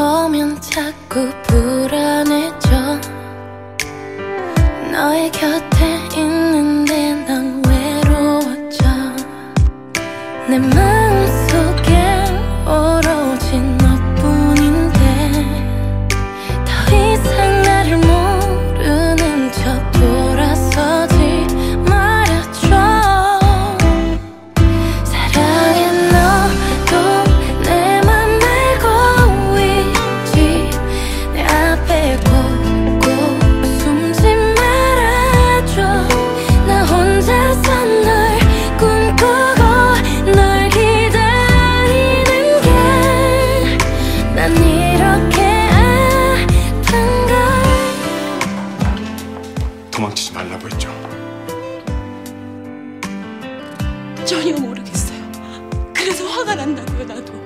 보면 자꾸 불안해져. 너의 곁에 있는데 난 외로워져. 내마 전혀 모르겠어요. 그래서 화가 난다고요, 나도.